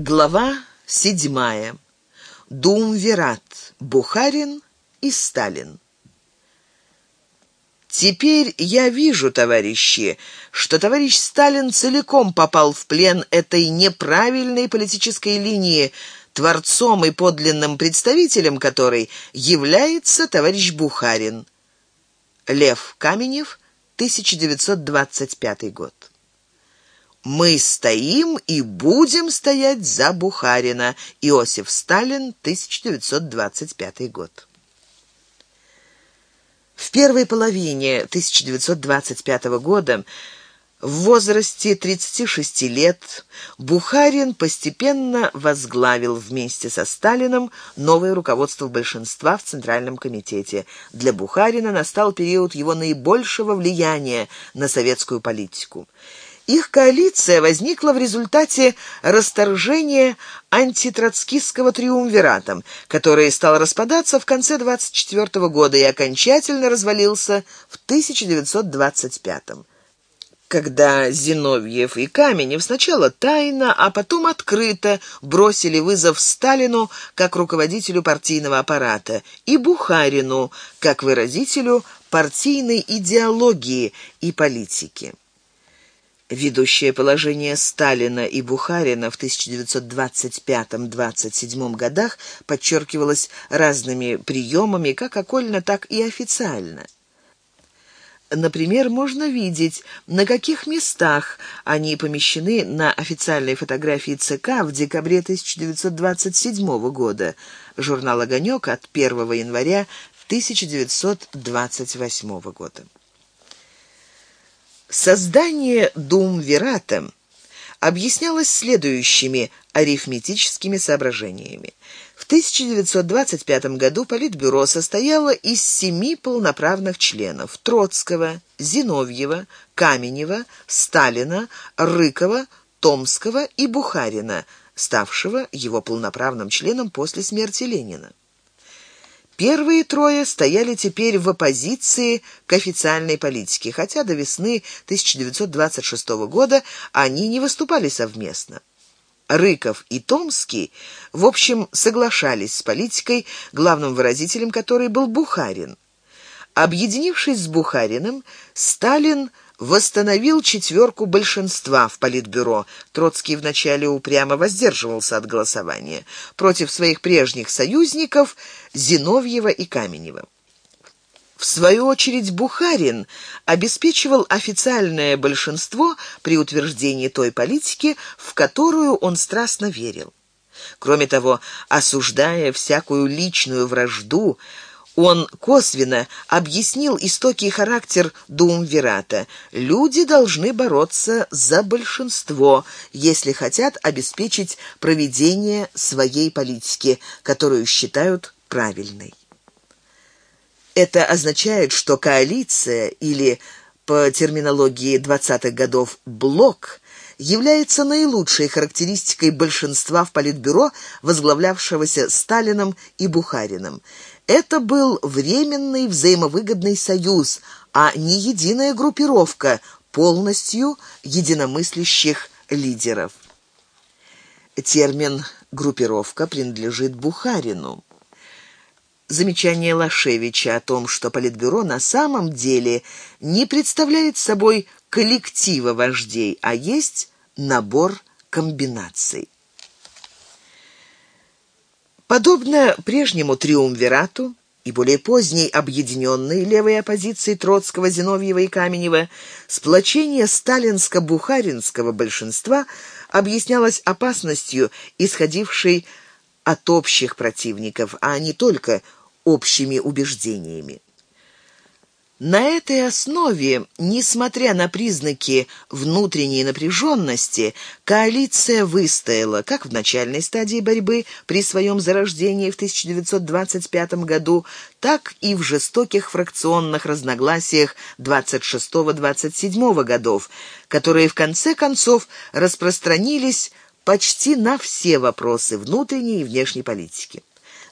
Глава седьмая. Думвират. Бухарин и Сталин. Теперь я вижу, товарищи, что товарищ Сталин целиком попал в плен этой неправильной политической линии, творцом и подлинным представителем которой является товарищ Бухарин. Лев Каменев, 1925 год. Мы стоим и будем стоять за Бухарина. Иосиф Сталин, 1925 год. В первой половине 1925 года в возрасте 36 лет Бухарин постепенно возглавил вместе со Сталиным новое руководство большинства в Центральном комитете. Для Бухарина настал период его наибольшего влияния на советскую политику. Их коалиция возникла в результате расторжения антитроцкистского триумвиратом, который стал распадаться в конце 24 года и окончательно развалился в 1925 когда Зиновьев и Каменев сначала тайно, а потом открыто бросили вызов Сталину как руководителю партийного аппарата и Бухарину как выразителю партийной идеологии и политики. Ведущее положение Сталина и Бухарина в 1925-27 годах подчеркивалось разными приемами, как окольно, так и официально. Например, можно видеть, на каких местах они помещены на официальной фотографии ЦК в декабре 1927 года. Журнал «Огонек» от 1 января 1928 года. Создание Думвирата объяснялось следующими арифметическими соображениями. В 1925 году Политбюро состояло из семи полноправных членов Троцкого, Зиновьева, Каменева, Сталина, Рыкова, Томского и Бухарина, ставшего его полноправным членом после смерти Ленина. Первые трое стояли теперь в оппозиции к официальной политике, хотя до весны 1926 года они не выступали совместно. Рыков и Томский, в общем, соглашались с политикой, главным выразителем которой был Бухарин. Объединившись с Бухариным, Сталин восстановил четверку большинства в Политбюро. Троцкий вначале упрямо воздерживался от голосования против своих прежних союзников Зиновьева и Каменева. В свою очередь Бухарин обеспечивал официальное большинство при утверждении той политики, в которую он страстно верил. Кроме того, осуждая всякую личную вражду, он косвенно объяснил истоки и характер Думвирата. Люди должны бороться за большинство, если хотят обеспечить проведение своей политики, которую считают правильной. Это означает, что коалиция или по терминологии 20-х годов блок является наилучшей характеристикой большинства в политбюро, возглавлявшегося Сталином и Бухариным. Это был временный взаимовыгодный союз, а не единая группировка полностью единомыслящих лидеров. Термин «группировка» принадлежит Бухарину. Замечание Лашевича о том, что Политбюро на самом деле не представляет собой коллектива вождей, а есть набор комбинаций. Подобно прежнему триумвирату и более поздней объединенной левой оппозиции Троцкого, Зиновьева и Каменева, сплочение сталинско-бухаринского большинства объяснялось опасностью, исходившей от общих противников, а не только общими убеждениями. На этой основе, несмотря на признаки внутренней напряженности, коалиция выстояла как в начальной стадии борьбы при своем зарождении в 1925 году, так и в жестоких фракционных разногласиях 26-27 годов, которые в конце концов распространились почти на все вопросы внутренней и внешней политики.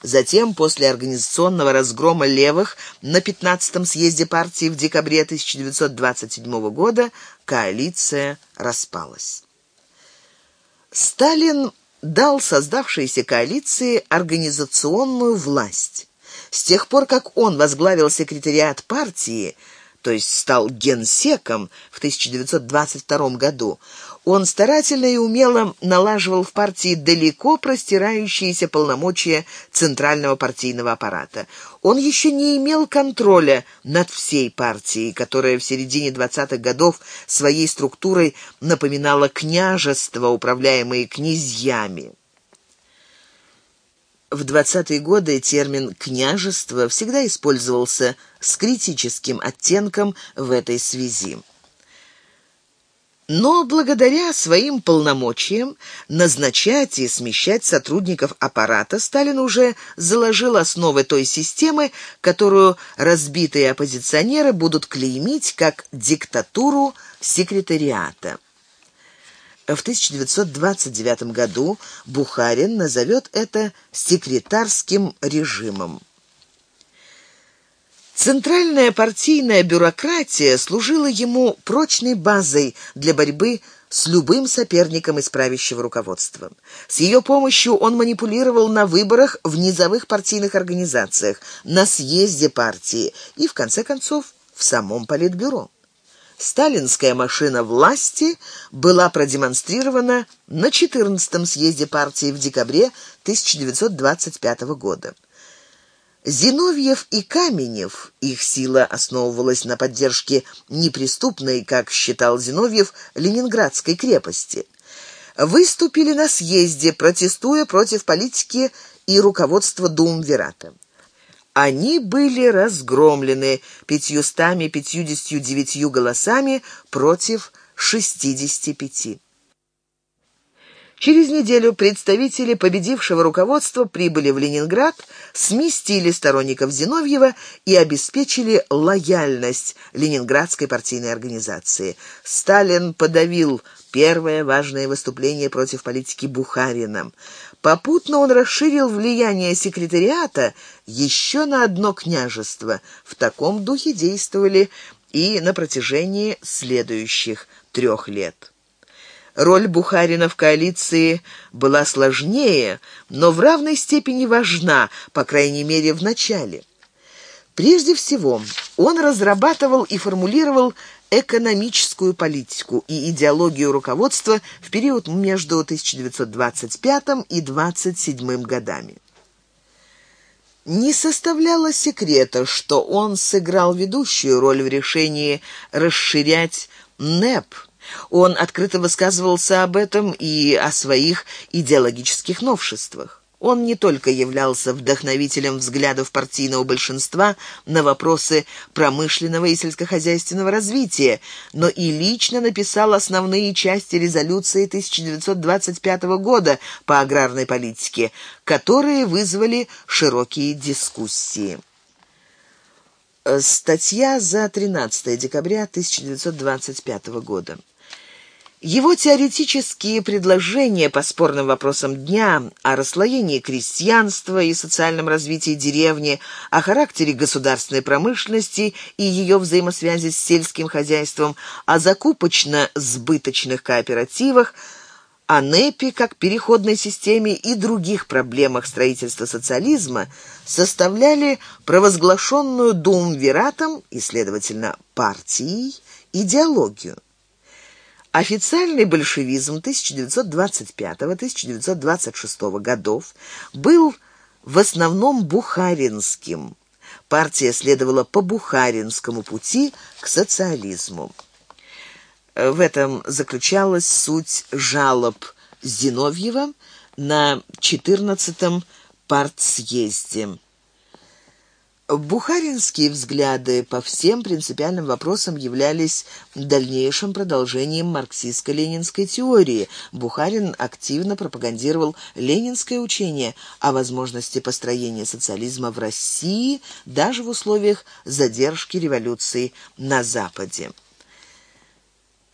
Затем, после организационного разгрома левых на 15-м съезде партии в декабре 1927 года, коалиция распалась. Сталин дал создавшейся коалиции организационную власть. С тех пор, как он возглавил секретариат партии, то есть стал генсеком в 1922 году, он старательно и умело налаживал в партии далеко простирающиеся полномочия центрального партийного аппарата. Он еще не имел контроля над всей партией, которая в середине 20-х годов своей структурой напоминала княжество, управляемые князьями. В 20-е годы термин «княжество» всегда использовался с критическим оттенком в этой связи. Но благодаря своим полномочиям назначать и смещать сотрудников аппарата Сталин уже заложил основы той системы, которую разбитые оппозиционеры будут клеймить как диктатуру секретариата. В 1929 году Бухарин назовет это секретарским режимом. Центральная партийная бюрократия служила ему прочной базой для борьбы с любым соперником из правящего руководства. С ее помощью он манипулировал на выборах в низовых партийных организациях, на съезде партии и, в конце концов, в самом политбюро. Сталинская машина власти была продемонстрирована на 14-м съезде партии в декабре 1925 года. Зиновьев и Каменев, их сила основывалась на поддержке неприступной, как считал Зиновьев, Ленинградской крепости, выступили на съезде, протестуя против политики и руководства Думвирата. Они были разгромлены пятьюстами пятьюдесятью девятью голосами против шестидесяти пяти. Через неделю представители победившего руководства прибыли в Ленинград, сместили сторонников Зиновьева и обеспечили лояльность ленинградской партийной организации. Сталин подавил первое важное выступление против политики Бухарина. Попутно он расширил влияние секретариата еще на одно княжество. В таком духе действовали и на протяжении следующих трех лет. Роль Бухарина в коалиции была сложнее, но в равной степени важна, по крайней мере, в начале. Прежде всего, он разрабатывал и формулировал экономическую политику и идеологию руководства в период между 1925 и 1927 годами. Не составляло секрета, что он сыграл ведущую роль в решении расширять НЭП – он открыто высказывался об этом и о своих идеологических новшествах. Он не только являлся вдохновителем взглядов партийного большинства на вопросы промышленного и сельскохозяйственного развития, но и лично написал основные части резолюции 1925 года по аграрной политике, которые вызвали широкие дискуссии. Статья за 13 декабря 1925 года. Его теоретические предложения по спорным вопросам дня о расслоении крестьянства и социальном развитии деревни, о характере государственной промышленности и ее взаимосвязи с сельским хозяйством, о закупочно-сбыточных кооперативах, о НЭПе как переходной системе и других проблемах строительства социализма составляли провозглашенную Думвиратом и, следовательно, партией идеологию. Официальный большевизм 1925-1926 годов был в основном бухаринским. Партия следовала по бухаринскому пути к социализму. В этом заключалась суть жалоб Зиновьева на 14-м партсъезде. Бухаринские взгляды по всем принципиальным вопросам являлись дальнейшим продолжением марксистско-ленинской теории. Бухарин активно пропагандировал ленинское учение о возможности построения социализма в России даже в условиях задержки революции на Западе.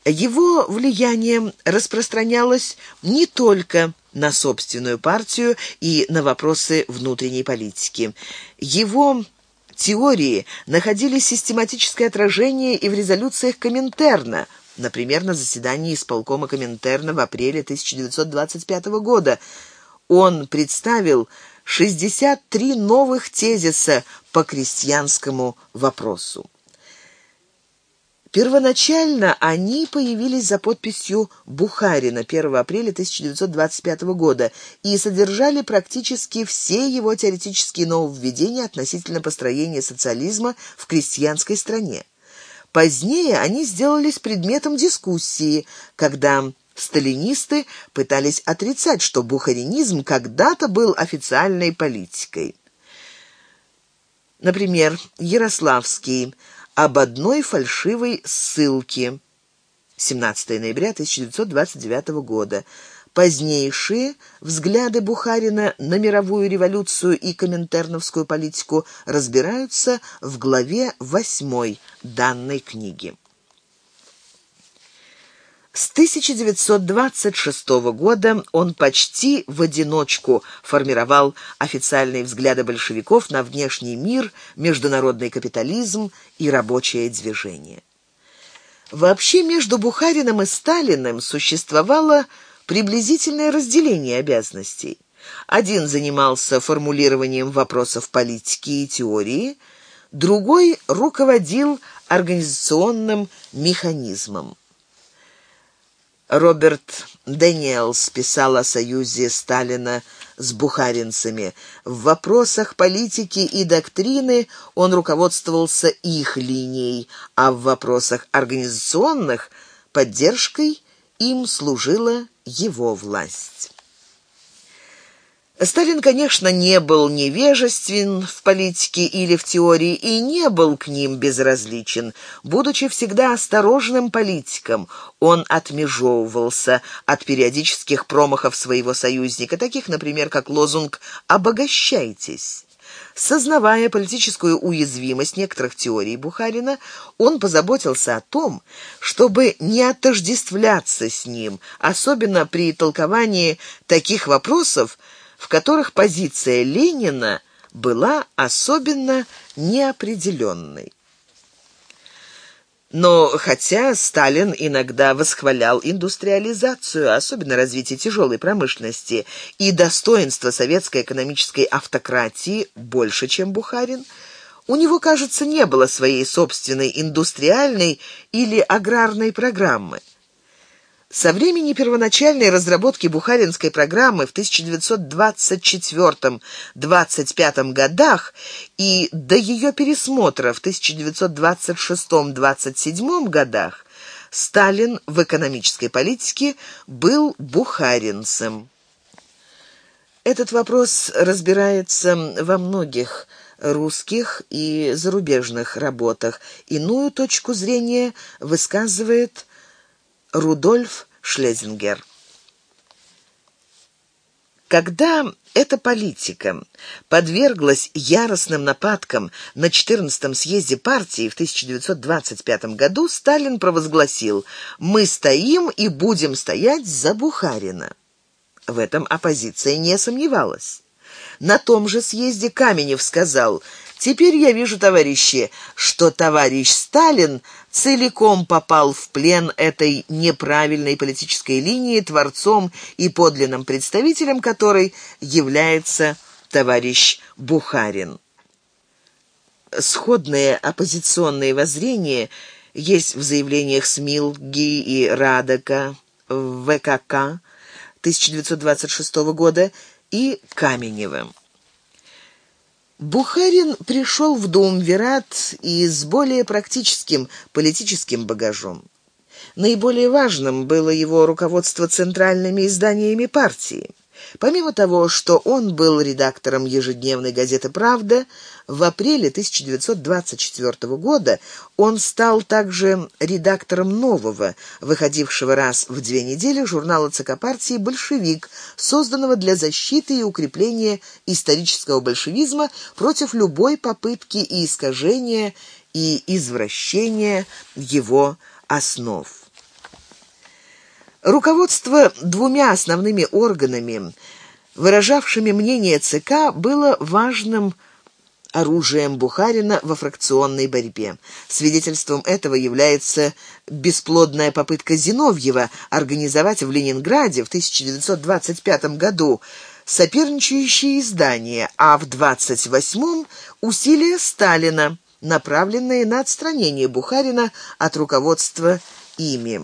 Его влияние распространялось не только на собственную партию и на вопросы внутренней политики. Его теории находили систематическое отражение и в резолюциях Коминтерна Например, на заседании исполкома Коминтерна в апреле 1925 года он представил 63 новых тезиса по крестьянскому вопросу. Первоначально они появились за подписью Бухарина 1 апреля 1925 года и содержали практически все его теоретические нововведения относительно построения социализма в крестьянской стране. Позднее они сделались предметом дискуссии, когда сталинисты пытались отрицать, что бухаринизм когда-то был официальной политикой. Например, Ярославский об одной фальшивой ссылке. 17 ноября 1929 года. Позднейшие взгляды Бухарина на мировую революцию и коминтерновскую политику разбираются в главе 8 данной книги. С 1926 года он почти в одиночку формировал официальные взгляды большевиков на внешний мир, международный капитализм и рабочее движение. Вообще между Бухариным и Сталиным существовало приблизительное разделение обязанностей. Один занимался формулированием вопросов политики и теории, другой руководил организационным механизмом. Роберт Дэниелс писал о союзе Сталина с бухаринцами. В вопросах политики и доктрины он руководствовался их линией, а в вопросах организационных поддержкой им служила его власть. Сталин, конечно, не был невежествен в политике или в теории и не был к ним безразличен. Будучи всегда осторожным политиком, он отмежевывался от периодических промахов своего союзника, таких, например, как лозунг «обогащайтесь». Сознавая политическую уязвимость некоторых теорий Бухарина, он позаботился о том, чтобы не отождествляться с ним, особенно при толковании таких вопросов, в которых позиция Ленина была особенно неопределенной. Но хотя Сталин иногда восхвалял индустриализацию, особенно развитие тяжелой промышленности и достоинство советской экономической автократии больше, чем Бухарин, у него, кажется, не было своей собственной индустриальной или аграрной программы. Со времени первоначальной разработки Бухаринской программы в 1924-25 годах и до ее пересмотра в 1926-27 годах Сталин в экономической политике был бухаринцем. Этот вопрос разбирается во многих русских и зарубежных работах. Иную точку зрения высказывает Рудольф Шлезингер. Когда эта политика подверглась яростным нападкам на 14-м съезде партии в 1925 году, Сталин провозгласил «Мы стоим и будем стоять за Бухарина». В этом оппозиция не сомневалась. На том же съезде Каменев сказал Теперь я вижу, товарищи, что товарищ Сталин целиком попал в плен этой неправильной политической линии, творцом и подлинным представителем которой является товарищ Бухарин. Сходные оппозиционные воззрения есть в заявлениях Смилги и Радока в ВКК 1926 года и Каменевым. Бухарин пришел в дом Верат и с более практическим политическим багажом. Наиболее важным было его руководство центральными изданиями партии. Помимо того, что он был редактором ежедневной газеты «Правда», в апреле 1924 года он стал также редактором нового, выходившего раз в две недели журнала ЦК партии «Большевик», созданного для защиты и укрепления исторического большевизма против любой попытки и искажения и извращения его основ. Руководство двумя основными органами, выражавшими мнение ЦК, было важным оружием Бухарина во фракционной борьбе. Свидетельством этого является бесплодная попытка Зиновьева организовать в Ленинграде в 1925 году соперничающие издания, а в 28-м усилия Сталина, направленные на отстранение Бухарина от руководства ими.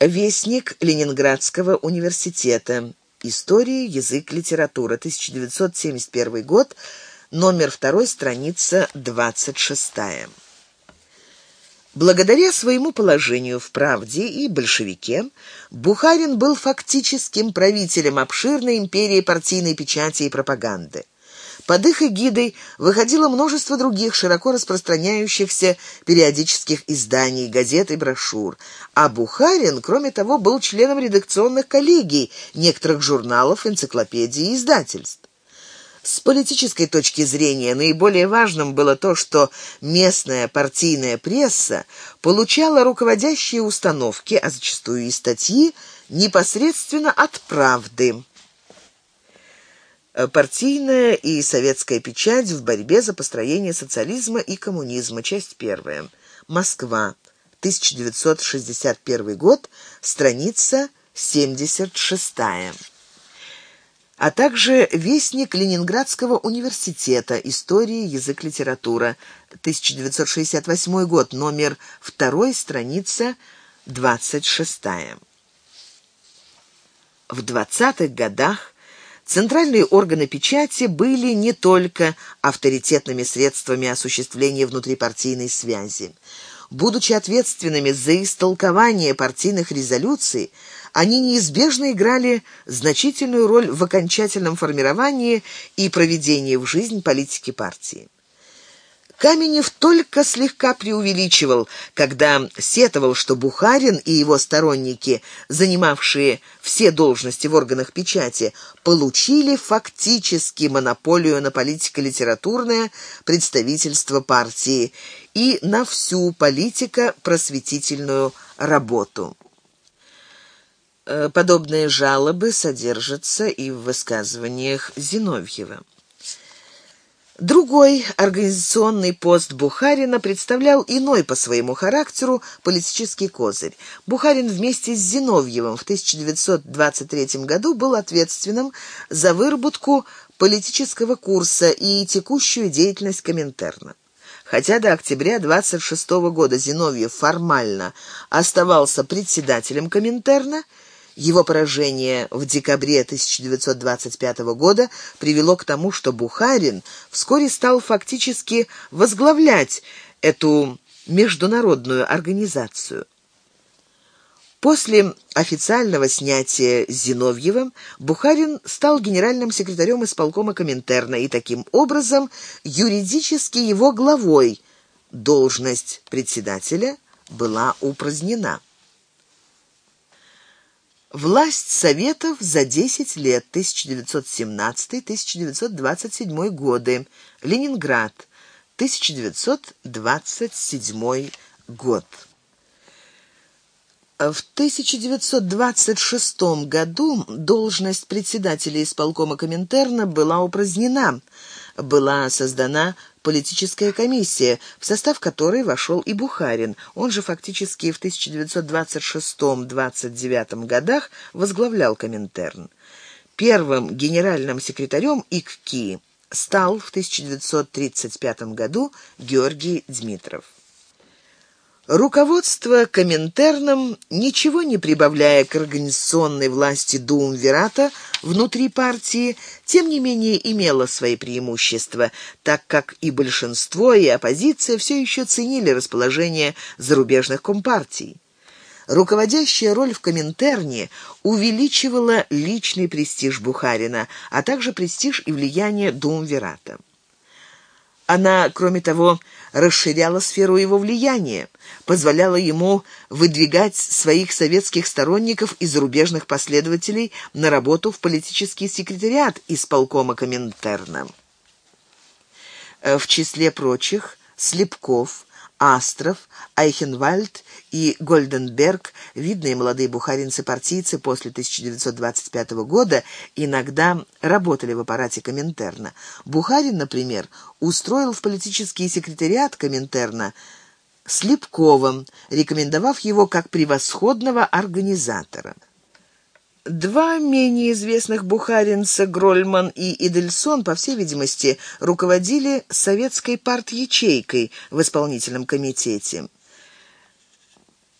Вестник Ленинградского университета. История, язык, литература. 1971 год. Номер 2, страница 26. Благодаря своему положению в «Правде» и «Большевике» Бухарин был фактическим правителем обширной империи партийной печати и пропаганды. Под их эгидой выходило множество других широко распространяющихся периодических изданий, газет и брошюр. А Бухарин, кроме того, был членом редакционных коллегий некоторых журналов, энциклопедий и издательств. С политической точки зрения наиболее важным было то, что местная партийная пресса получала руководящие установки, а зачастую и статьи, непосредственно от «Правды». Партийная и советская печать в борьбе за построение социализма и коммунизма. Часть первая. Москва. 1961 год. Страница 76 а также Вестник Ленинградского университета. История, язык, литература. 1968 год. Номер 2, страница 26. В 20-х годах Центральные органы печати были не только авторитетными средствами осуществления внутрипартийной связи. Будучи ответственными за истолкование партийных резолюций, они неизбежно играли значительную роль в окончательном формировании и проведении в жизнь политики партии. Каменев только слегка преувеличивал, когда сетовал, что Бухарин и его сторонники, занимавшие все должности в органах печати, получили фактически монополию на политико-литературное представительство партии и на всю политико-просветительную работу. Э, подобные жалобы содержатся и в высказываниях Зиновьева. Другой организационный пост Бухарина представлял иной по своему характеру политический козырь. Бухарин вместе с Зиновьевым в 1923 году был ответственным за выработку политического курса и текущую деятельность Коминтерна. Хотя до октября 26 года Зиновьев формально оставался председателем Коминтерна, его поражение в декабре 1925 года привело к тому, что Бухарин вскоре стал фактически возглавлять эту международную организацию. После официального снятия Зиновьевым Бухарин стал генеральным секретарем исполкома Коминтерна и таким образом юридически его главой. Должность председателя была упразднена. Власть Советов за 10 лет 1917-1927 годы. Ленинград. 1927 год. В 1926 году должность председателя исполкома Коминтерна была упразднена. Была создана политическая комиссия, в состав которой вошел и Бухарин. Он же фактически в 1926-29 годах возглавлял Коминтерн. Первым генеральным секретарем ИККИ стал в 1935 году Георгий Дмитров. Руководство Коминтерном, ничего не прибавляя к организационной власти Думвирата внутри партии, тем не менее имело свои преимущества, так как и большинство, и оппозиция все еще ценили расположение зарубежных компартий. Руководящая роль в Коминтерне увеличивала личный престиж Бухарина, а также престиж и влияние Думвирата. Она, кроме того, расширяла сферу его влияния, позволяла ему выдвигать своих советских сторонников и зарубежных последователей на работу в политический секретариат исполкома Коминтерна. В числе прочих Слепков, Астров, Айхенвальд и Гольденберг, видные молодые бухаринцы-партийцы после 1925 года, иногда работали в аппарате Коминтерна. Бухарин, например, устроил в политический секретариат Коминтерна Слепковым, рекомендовав его как превосходного организатора. Два менее известных бухаринца Грольман и Идельсон, по всей видимости, руководили советской парт-ячейкой в исполнительном комитете.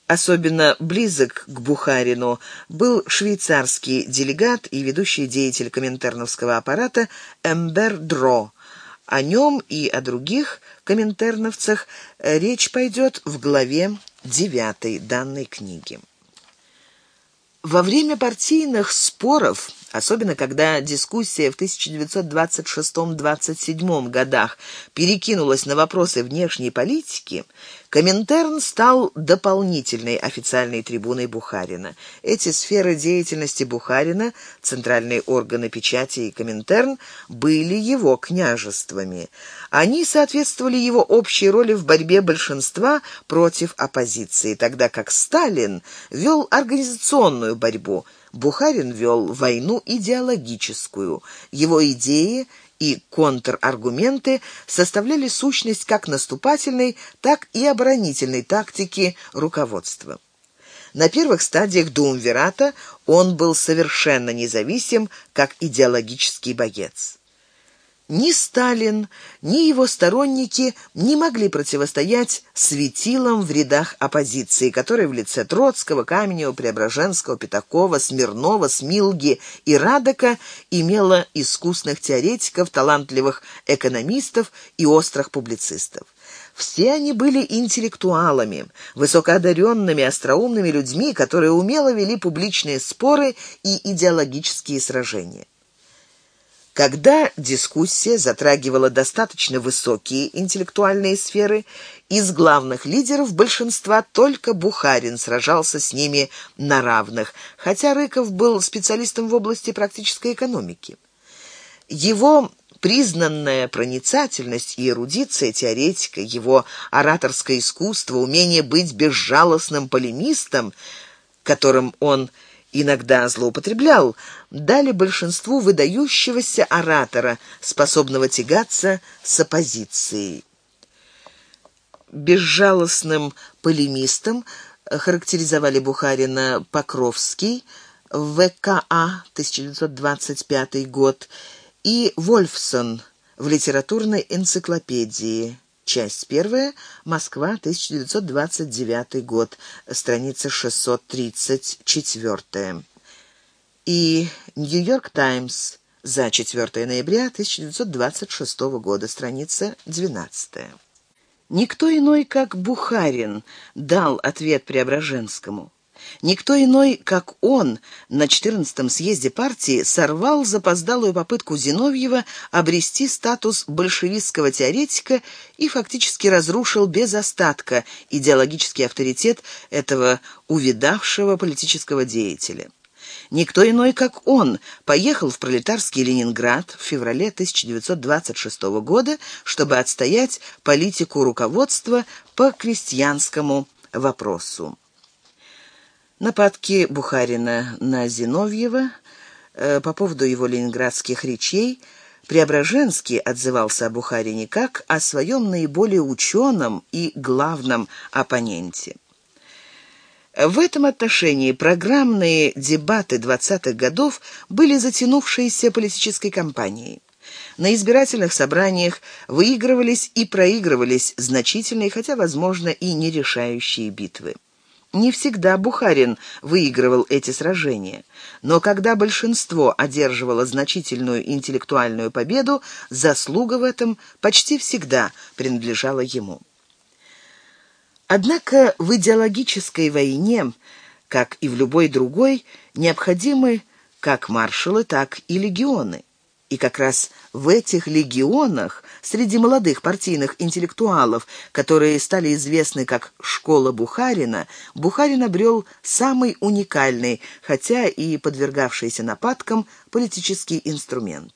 Особенно близок к Бухарину был швейцарский делегат и ведущий деятель коминтерновского аппарата Эмбер Дро. О нем и о других коминтерновцах речь пойдет в главе 9 данной книги. Во время партийных споров, особенно когда дискуссия в 1926-27 годах перекинулась на вопросы внешней политики, Коминтерн стал дополнительной официальной трибуной Бухарина. Эти сферы деятельности Бухарина, центральные органы печати и Коминтерн, были его княжествами. Они соответствовали его общей роли в борьбе большинства против оппозиции, тогда как Сталин вел организационную борьбу, Бухарин вел войну идеологическую. Его идеи – и контраргументы составляли сущность как наступательной, так и оборонительной тактики руководства. На первых стадиях Думвирата он был совершенно независим, как идеологический боец. Ни Сталин, ни его сторонники не могли противостоять светилам в рядах оппозиции, которые в лице Троцкого, Каменева, Преображенского, Пятакова, Смирнова, Смилги и Радока имела искусных теоретиков, талантливых экономистов и острых публицистов. Все они были интеллектуалами, высокоодаренными, остроумными людьми, которые умело вели публичные споры и идеологические сражения. Когда дискуссия затрагивала достаточно высокие интеллектуальные сферы, из главных лидеров большинства только Бухарин сражался с ними на равных, хотя Рыков был специалистом в области практической экономики. Его признанная проницательность и эрудиция теоретика, его ораторское искусство, умение быть безжалостным полемистом, которым он иногда злоупотреблял, дали большинству выдающегося оратора, способного тягаться с оппозицией. Безжалостным полемистом характеризовали Бухарина Покровский, ВКА, 1925 год, и Вольфсон в литературной энциклопедии Часть первая. Москва, 1929 год. Страница 634. И Нью-Йорк Таймс за 4 ноября 1926 года. Страница 12. Никто иной, как Бухарин, дал ответ Преображенскому. Никто иной, как он, на 14-м съезде партии сорвал запоздалую попытку Зиновьева обрести статус большевистского теоретика и фактически разрушил без остатка идеологический авторитет этого увидавшего политического деятеля. Никто иной, как он, поехал в пролетарский Ленинград в феврале 1926 года, чтобы отстоять политику руководства по крестьянскому вопросу. Нападки Бухарина на Зиновьева э, по поводу его ленинградских речей Преображенский отзывался о Бухарине как о своем наиболее ученом и главном оппоненте. В этом отношении программные дебаты 20-х годов были затянувшейся политической кампанией. На избирательных собраниях выигрывались и проигрывались значительные, хотя, возможно, и нерешающие битвы. Не всегда Бухарин выигрывал эти сражения, но когда большинство одерживало значительную интеллектуальную победу, заслуга в этом почти всегда принадлежала ему. Однако в идеологической войне, как и в любой другой, необходимы как маршалы, так и легионы. И как раз в этих легионах, среди молодых партийных интеллектуалов, которые стали известны как «Школа Бухарина», Бухарин обрел самый уникальный, хотя и подвергавшийся нападкам, политический инструмент.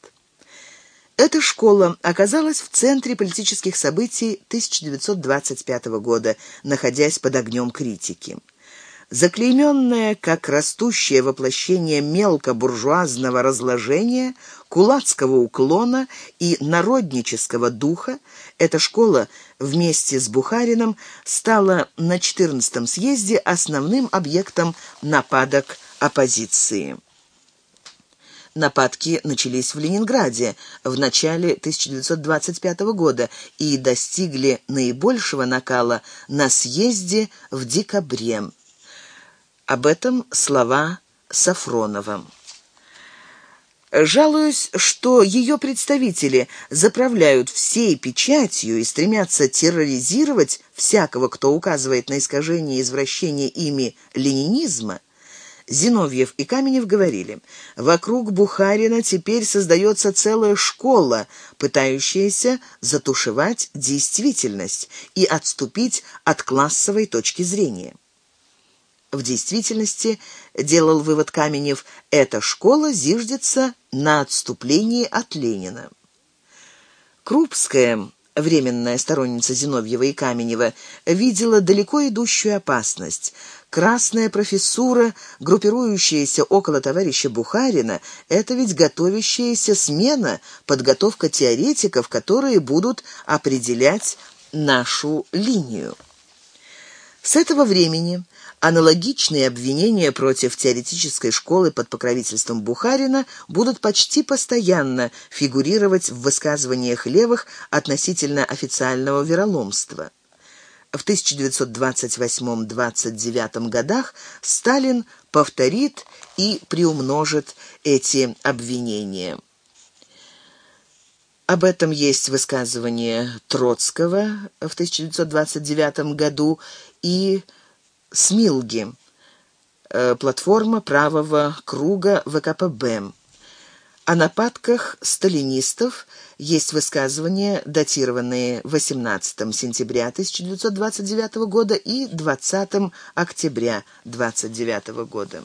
Эта школа оказалась в центре политических событий 1925 года, находясь под огнем критики. Заклейменная как растущее воплощение мелкобуржуазного разложения, кулацкого уклона и народнического духа, эта школа вместе с Бухарином стала на 14-м съезде основным объектом нападок оппозиции. Нападки начались в Ленинграде в начале 1925 года и достигли наибольшего накала на съезде в декабре. Об этом слова Сафронова. Жалуясь, что ее представители заправляют всей печатью и стремятся терроризировать всякого, кто указывает на искажение и извращение ими ленинизма, Зиновьев и Каменев говорили, вокруг Бухарина теперь создается целая школа, пытающаяся затушевать действительность и отступить от классовой точки зрения. В действительности, делал вывод Каменев, эта школа зиждется на отступлении от Ленина. Крупская временная сторонница Зиновьева и Каменева, видела далеко идущую опасность. Красная профессура, группирующаяся около товарища Бухарина, это ведь готовящаяся смена, подготовка теоретиков, которые будут определять нашу линию. С этого времени Аналогичные обвинения против теоретической школы под покровительством Бухарина будут почти постоянно фигурировать в высказываниях левых относительно официального вероломства. В 1928-29 годах Сталин повторит и приумножит эти обвинения. Об этом есть высказывание Троцкого в 1929 году и Смилги. Э, платформа правого круга ВКПБ. О нападках сталинистов есть высказывания, датированные 18 сентября 1929 года и 20 октября 1929 года.